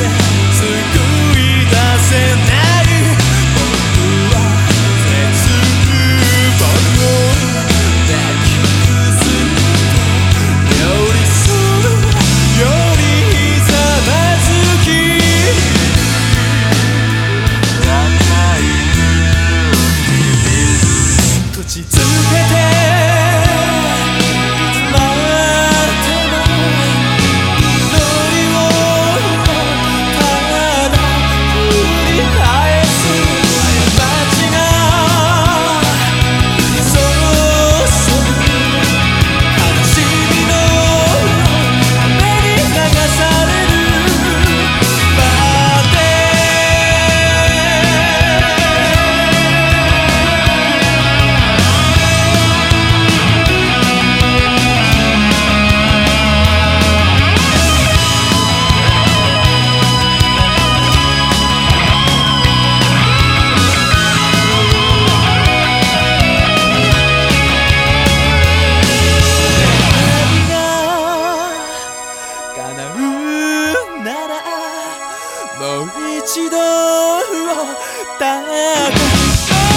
救い出せない一度を抱く